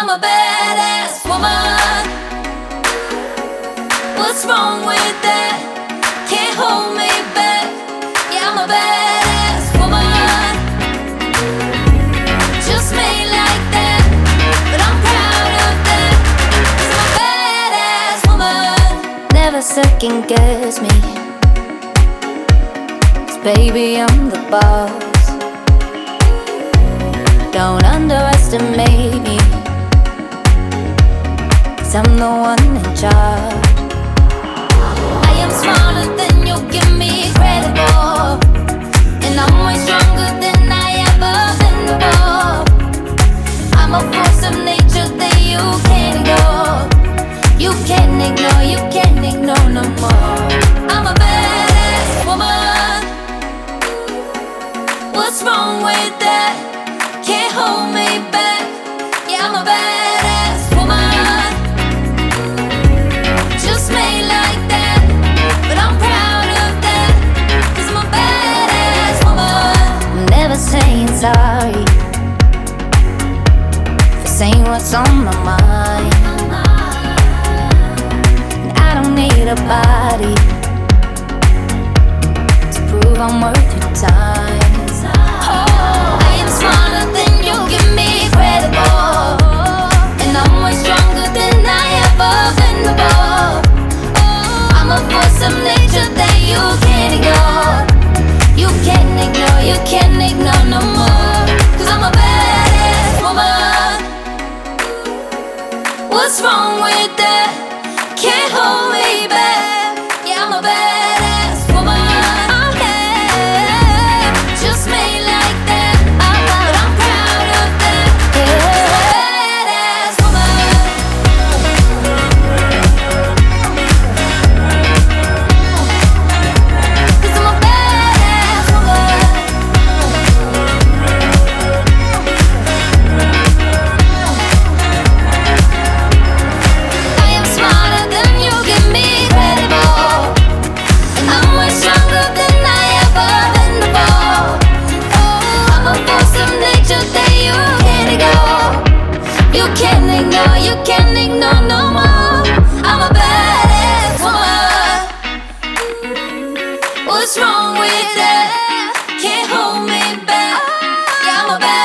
I'm a badass woman. What's wrong with that? Can't hold me back. Yeah, I'm a badass woman. Just made like that. But I'm proud of that. Cause I'm a badass woman. Never second guess me. Baby, I'm the boss. Don't underestimate I'm the one in charge I am smarter than you, give me credit, for. Say what's on my mind. And I don't need a body. What's wrong with that? You can't ignore, you can't ignore no more. I'm a badass woman. What's wrong with that? Can't hold me back. Yeah, I'm a bad.